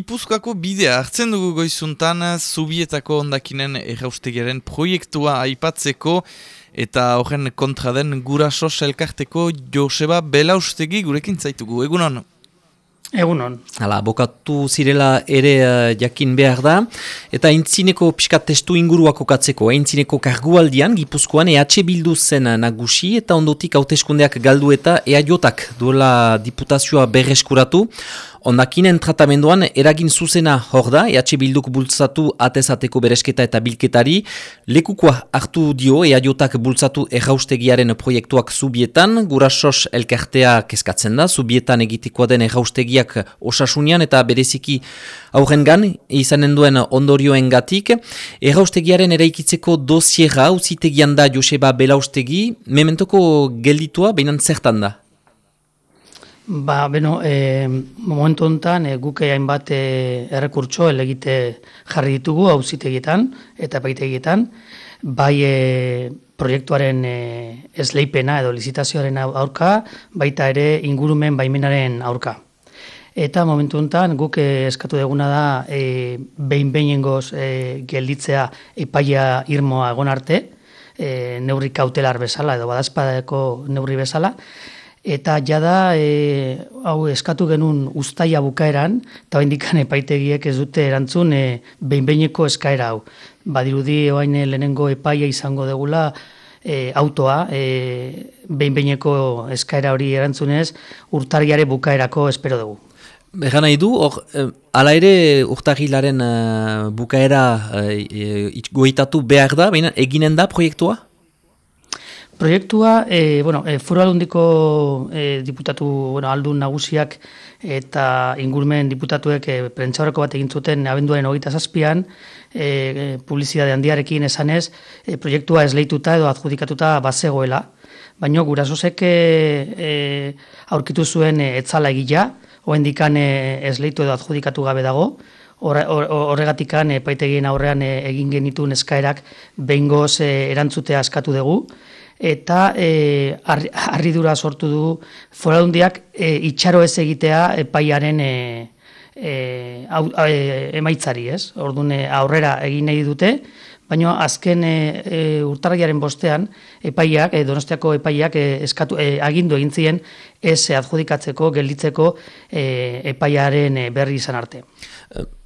Gipuzkoako bidea hartzen dugu goizuntan zubietako ondakinen erraustegaren proiektua aipatzeko eta horren kontra den guraso selkarteko Joseba Belaustegi gurekin zaitugu. Egunon? Egunon. Hala, bokatu zirela ere uh, jakin behar da. Eta entzineko piskat testu inguruak okatzeko, entzineko kargualdian, gipuzkoan EH bildu zen nagusi eta ondotik hauteskundeak galdu eta EAJotak duela diputazioa berreskuratu. Ondakinen tratamenduan eragin zuzena hor da, EH Bilduk bultzatu atezateko beresketa eta bilketari, lekukoa hartu dio EAJotak bultzatu erraustegiaren proiektuak zubietan, gurasos elkartea keskatzen da, zubietan egitikoa den erraustegiak osasunian eta bereziki aurren gan, izanen duen ondorioen gatik. Erraustegiaren eraikitzeko dosiera, uzitegian da Joseba Belaustegi, mementoko gelditua, behinan zertan da? Ba, beno, e, momentu honetan e, guke hainbat e, errekurtso elegite jarri ditugu auzitegietan eta baitegietan, bai e, proiektuaren e, esleipena edo lizitazioaren aurka, baita ere ingurumen baimenaren aurka. Eta momentu honetan guk eskatu deguna da e, behin behinengoz e, gelditzea epaia irmoa egon arte, e, neurri kautelar bezala edo badazpadeko neurri bezala, eta jada e, hau eskatu genuen ustaia bukaeran, eta indikan epaitegiek ez dute erantzun e, behinbeineko eskaera hau. Badirudi oain lehenengo epaia izango degula e, autoa, e, behinbeineko eskaera hori erantzunez, urtarriare bukaerako espero dugu. Egan nahi du, or, eh, ala ere urtarrilaren uh, bukaera uh, goitatu behar da, baina eginen da proiektua? Proiektua, e, bueno, e, foro aldundiko e, diputatu, bueno, aldun nagusiak eta ingurumen diputatuek e, prentxaurreko bat egin zuten abenduaren hogeita zazpian, e, publizidade handiarekin esanez, e, proiektua esleituta edo adjudikatuta bazegoela. Baina gurasozek e, e, aurkitu zuen e, etzala egila, hoen dikan e, esleitu edo adjudikatu gabe dago, horregatikan epaitegien aurrean egin genitun eskaerak behingoz erantzutea askatu dugu, eta e, harridura sortu du foralundiak e, itxaro ez egitea epaiaren e, e, e, emaitzari, ez? Orduan aurrera egin nahi dute, baina azken e, e, urtarriaren bostean epaiak, e, donostiako epaiak e, eskatu, e, agindu egin zien ez adjudikatzeko, gelditzeko e, epaiaren berri izan arte.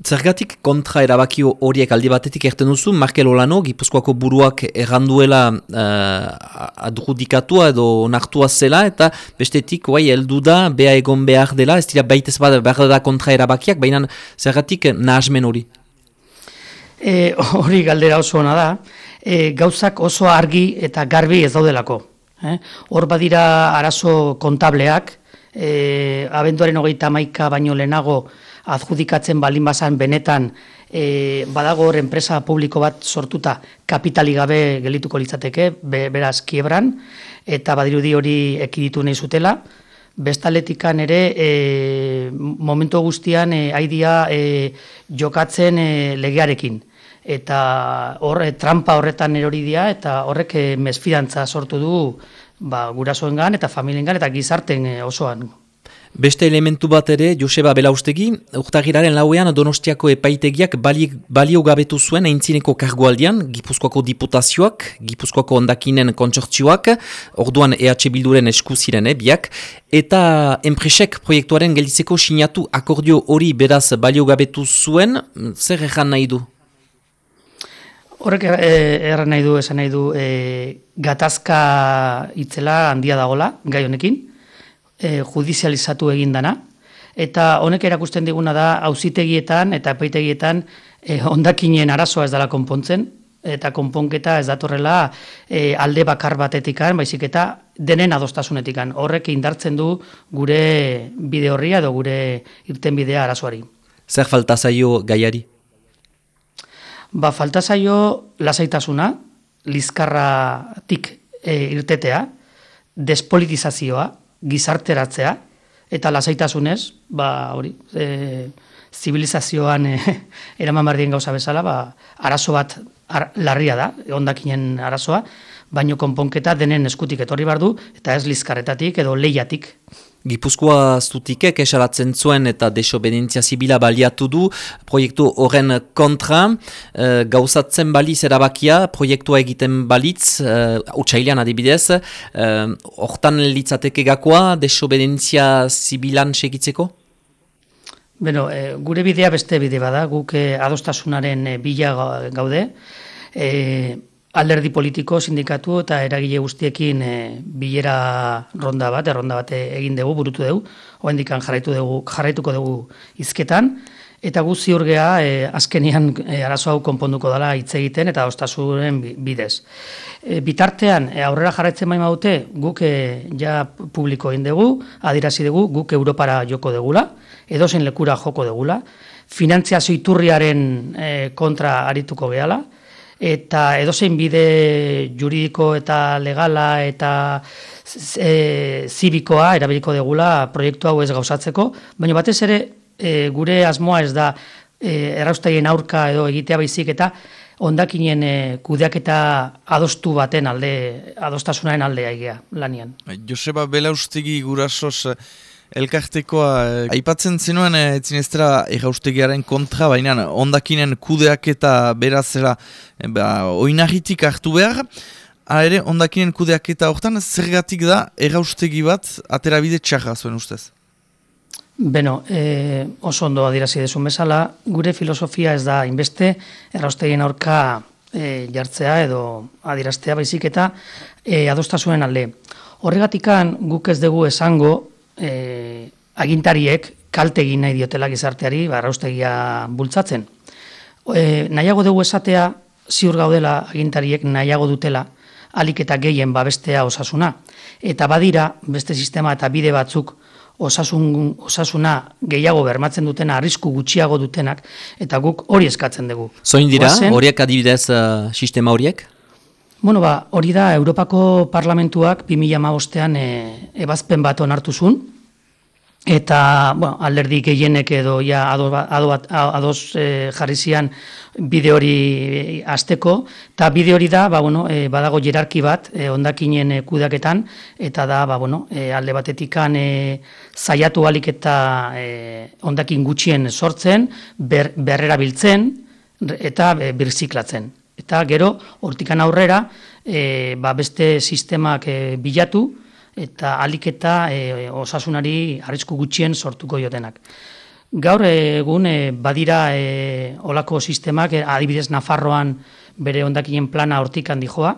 Zergatik kontra erabaki horiek aldi batetik erten duzu, Markel Olano, Gipuzkoako buruak erranduela uh, adrudikatua edo nartua zela, eta bestetik, guai, eldu da, beha egon behar dela, ez dira baitez bat behar da kontra erabakiak, baina zergatik nahasmen hori? E, hori galdera oso hona da, e, gauzak oso argi eta garbi ez daudelako. Eh? Hor badira arazo kontableak, e, abenduaren hogeita maika baino lehenago, adjudikatzen balin bazan benetan e, badago hor enpresa publiko bat sortuta kapitali gabe gelituko litzateke, beraz kiebran, eta badirudi hori ekiditu nahi zutela. Bestaletikan ere, e, momentu guztian, e, haidia e, jokatzen e, legearekin. Eta hor, e, trampa horretan erori dia, eta horrek e, mesfidantza sortu du ba, gurasoengan eta familiengan eta gizarten e, osoan. Beste elementu bat ere, Joseba Belaustegi, urtagiraren lauean Donostiako epaitegiak bali, balio gabetu zuen aintzineko kargualdian, Gipuzkoako diputazioak, Gipuzkoako ondakinen kontsortzioak, orduan EH Bilduren eskuziren ebiak, eh, eta enpresek proiektuaren gelditzeko sinatu akordio hori beraz balio gabetu zuen, zer erran nahi du? Horrek eh, erran nahi du, esan nahi du, e, gatazka itzela handia dagola, gai honekin, e, judizializatu egin dana, eta honek erakusten diguna da auzitegietan eta epaitegietan e, ondakinen arazoa ez dela konpontzen, eta konponketa ez datorrela e, alde bakar batetikan, baizik eta denen adostasunetikan. Horrek indartzen du gure bide horria edo gure irten bidea arazoari. Zer falta zaio gaiari? Ba, falta zaio lasaitasuna, lizkarratik e, irtetea, despolitizazioa, gizarteratzea eta lasaitasunez, ba hori, e, zibilizazioan e, eraman bardien gauza bezala, ba, arazo bat larria da, ondakinen arazoa, baino konponketa denen eskutik etorri bardu eta ez lizkarretatik edo leiatik. Gipuzkoa zutikek esalatzen zuen eta desobedientzia zibila baliatu du proiektu horren kontra. E, gauzatzen baliz erabakia, proiektua egiten balitz, e, utxailean adibidez, hortan e, litzateke gakoa desobedientzia zibilan segitzeko? Beno, e, gure bidea beste bide bada, guk e, adostasunaren bila gaude. E, alderdi politiko, sindikatu eta eragile guztiekin e, bilera ronda bat, erronda bat egin dugu, burutu dugu, hoa jarraitu dugu, jarraituko dugu izketan, eta gu ziurgea e, azkenian e, arazo hau konponduko dela hitz egiten eta ostasuren bidez. E, bitartean, e, aurrera jarraitzen maima dute, guk e, ja publiko egin dugu, adirazi dugu, guk Europara joko degula, edozen lekura joko degula, finantziazio iturriaren kontra arituko gehala, eta edozein bide juridiko eta legala eta e, zibikoa erabiliko degula proiektu hau ez gauzatzeko, baina batez ere e, gure asmoa ez da e, erraustaien aurka edo egitea baizik eta ondakinen e, kudeaketa adostu baten alde, adostasunaren aldea egia lanian. Joseba Belaustegi gurasos Elkartekoa, eh, aipatzen zenuen eh, etzin ez dira erraustegiaren kontra, baina ondakinen kudeak eta berazera eh, ba, oinahitik hartu behar. ere, ondakinen kudeak eta horretan, zergatik da erraustegi bat aterabide txarra zuen ustez? Beno, e, oso ondo adirazi desun bezala, gure filosofia ez da inbeste erraustegien aurka e, jartzea edo adiraztea baizik eta e, adostazuen alde. Horregatikan guk ez dugu esango e, agintariek kalte egin nahi diotela gizarteari barraustegia bultzatzen. E, nahiago dugu esatea ziur gaudela agintariek nahiago dutela alik eta gehien babestea osasuna. Eta badira beste sistema eta bide batzuk osasun, osasuna gehiago bermatzen dutena, arrisku gutxiago dutenak, eta guk hori eskatzen dugu. Zoin dira, horiek adibidez uh, sistema horiek? Bueno, ba, hori da, Europako Parlamentuak 2008an e, ebazpen bat onartu zuen, eta bueno, alderdi gehienek edo ja ados, ados, ados e, jarri zian bide hori azteko, eta bide hori da, ba, bueno, e, badago jerarki bat, e, ondakinen kudaketan, eta da, ba, bueno, e, alde batetikan e, zaiatu alik eta e, ondakin gutxien sortzen, ber, berrera eta e, birziklatzen eta gero hortikan aurrera e, ba beste sistemak e, bilatu eta aliketa e, osasunari arrisku gutxien sortuko jotenak. Gaur egun e, badira e, olako sistemak e, adibidez Nafarroan bere ondakien plana hortikan dijoa,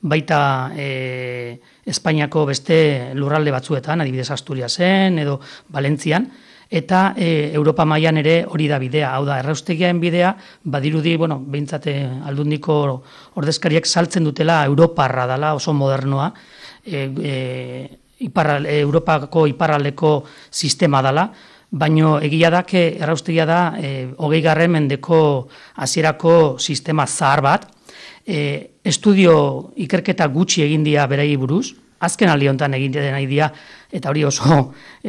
baita e, Espainiako beste lurralde batzuetan, adibidez Asturiasen edo Valentzian, eta e, Europa mailan ere hori da bidea, hau da, erraustegiaen bidea, badirudi, bueno, behintzate aldundiko ordezkariak saltzen dutela Europarra dela, oso modernoa, e, e, iparra, Europako iparraldeko sistema dela, baino egia da, que erraustegia da, e, hogei garren mendeko hasierako sistema zahar bat, e, estudio ikerketa gutxi egin dia berei buruz, azken aldi honetan egin den idea, eta hori oso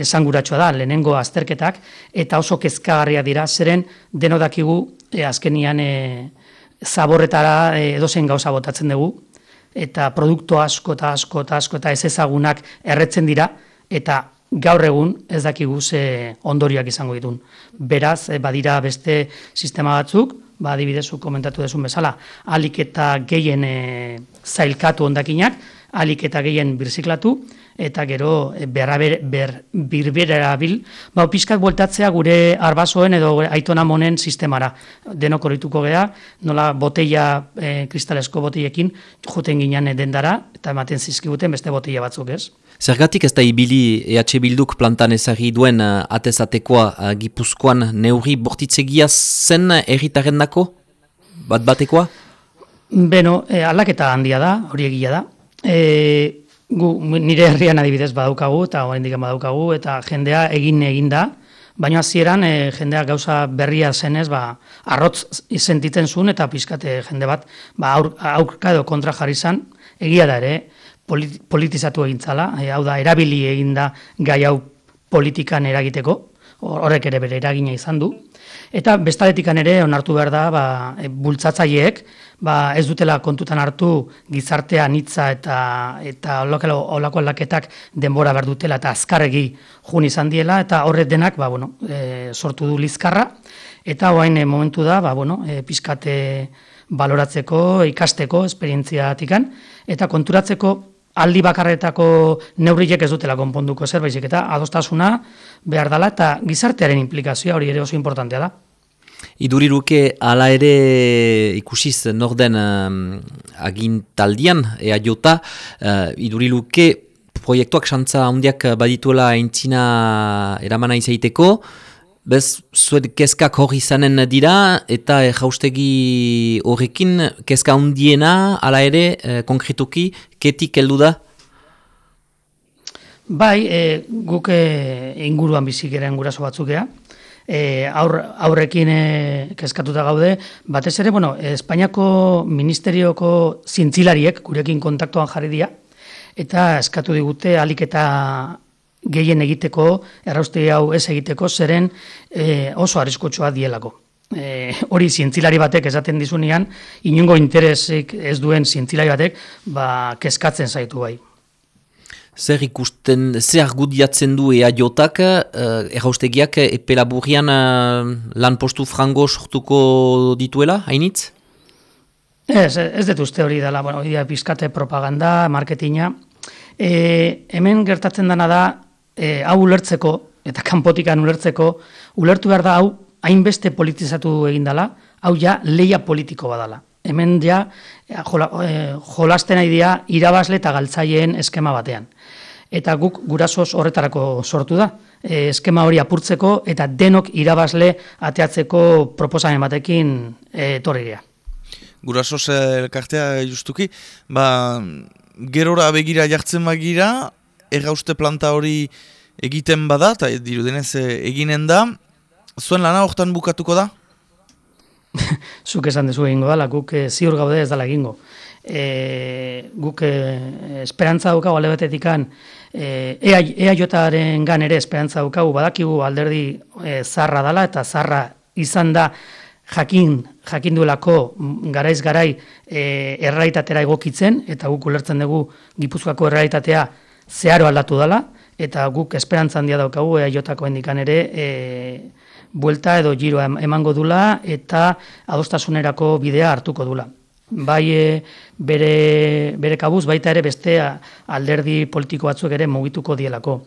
esanguratsua da, lehenengo azterketak, eta oso kezkagarria dira, zeren denodakigu e, azkenian e, zaborretara e, edozen gauza botatzen dugu, eta produktu asko eta asko eta asko eta ez ezagunak erretzen dira, eta gaur egun ez dakigu ze ondoriak izango ditun. Beraz, badira beste sistema batzuk, ba, adibidezu komentatu desun bezala, alik eta gehien e, zailkatu ondakinak, alik eta gehien birziklatu, eta gero eh, berra ber, ber, birbera bil, ba, pizkat bueltatzea gure arbasoen edo aitona monen sistemara. Denok horituko geha, nola boteia, e, kristalesko boteiekin, juten ginen dendara, eta ematen zizkibuten beste boteia batzuk ez. Zergatik ez da ibili EH Bilduk plantan ezagri duen uh, atezatekoa uh, gipuzkoan neuri bortitzegia zen erritaren dako? Bat batekoa? Beno, e, aldaketa handia da, hori egia da. E, gu, nire herrian adibidez badaukagu eta orain digan badaukagu eta jendea egin egin da, baina hasieran e, jendea gauza berria zenez ba, arrotz sentitzen zuen eta pizkate jende bat ba, aur, aurka edo kontra jarri zan, egia da ere politizatu egintzala, e, hau da erabili eginda gai hau politikan eragiteko, horrek ere bere eragina izan du, Eta bestaletikan ere onartu behar da, ba, e, bultzatzaileek, ba, ez dutela kontutan hartu gizartea nitza eta eta olako aldaketak denbora behar dutela eta azkarregi jun izan diela, eta horret denak ba, bueno, e, sortu du lizkarra, eta hoain e, momentu da, ba, bueno, e, pizkate baloratzeko, ikasteko, esperientziatikan, eta konturatzeko aldi bakarretako neurriek ez dutela konponduko zer, baizik eta adostasuna behar dela eta gizartearen implikazioa hori ere oso importantea da. Iduriruke ala ere ikusiz norden um, agintaldian ea jota, uh, iduriruke proiektuak xantza handiak badituela entzina eramana izaiteko, Bez, zuet kezkak hori izanen dira, eta e, jaustegi horrekin kezka hundiena, ala ere, e, konkretuki, ketik heldu da? Bai, e, guk e, inguruan bizik ere guraso batzuk ea. E, aur, aurrekin e, kezkatuta gaude, batez ere, bueno, Espainiako Ministerioko zintzilariek gurekin kontaktuan jarri dira, eta eskatu digute alik eta gehien egiteko, erraustegi hau ez egiteko, zeren e, oso arriskutsoa dielako. E, hori zientzilari batek esaten dizunean, inungo interesik ez duen zientzilari batek, ba, keskatzen zaitu bai. Zer ikusten, zer argudiatzen du ea jotak, uh, erraustegiak epela burrian lan postu frango sortuko dituela, hainitz? Ez, ez dut uste hori dela, bueno, hori da pizkate propaganda, marketinga. E, hemen gertatzen dena da, e, hau ulertzeko, eta kanpotikan ulertzeko, ulertu behar da hau, hainbeste politizatu egin dela, hau ja leia politiko badala. Hemen ja, e, jola, e, jolasten nahi dira, irabazle eta galtzaileen eskema batean. Eta guk gurasoz horretarako sortu da. E, eskema hori apurtzeko eta denok irabazle ateatzeko proposamen batekin e, torriria. Gurasoz elkartea justuki, ba, gerora begira jartzen bagira, errauste planta hori egiten bada, eta dirudenez eh, eginen da, zuen lana hortan bukatuko da? Zuk esan dezu egingo dala, guk e, ziur gaude ez dala egingo. E, guk e, esperantza daukagu alde betetikan, e, ea, ea gan ere esperantza daukagu, badakigu alderdi e, zarra dala, eta zarra izan da jakin, jakin duelako garaiz garai e, erraitatera egokitzen, eta guk ulertzen dugu Gipuzkoako erraitatea zeharo aldatu dela, eta guk esperantza handia daukagu ea jotako hendikan ere e, buelta edo giroa emango dula eta adostasunerako bidea hartuko dula. Bai e, bere, bere kabuz, baita ere beste alderdi politiko batzuk ere mugituko dielako.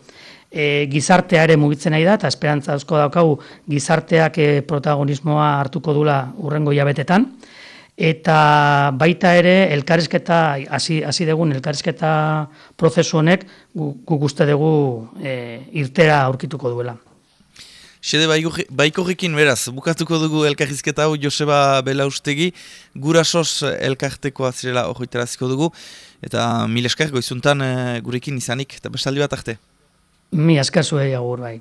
E, gizartea ere mugitzen nahi da, eta esperantza asko daukagu gizarteak e, protagonismoa hartuko dula urrengo jabetetan eta baita ere elkarrizketa hasi hasi dugun elkarrizketa prozesu honek guk uste dugu e, irtera aurkituko duela. Xede baikorrekin beraz, bukatuko dugu elkarrizketa hau Joseba Belaustegi, gurasos elkarteko azirela horretaraziko dugu, eta mil esker goizuntan e, gurekin izanik, eta bestaldi bat arte. Mi esker zuei agur bai.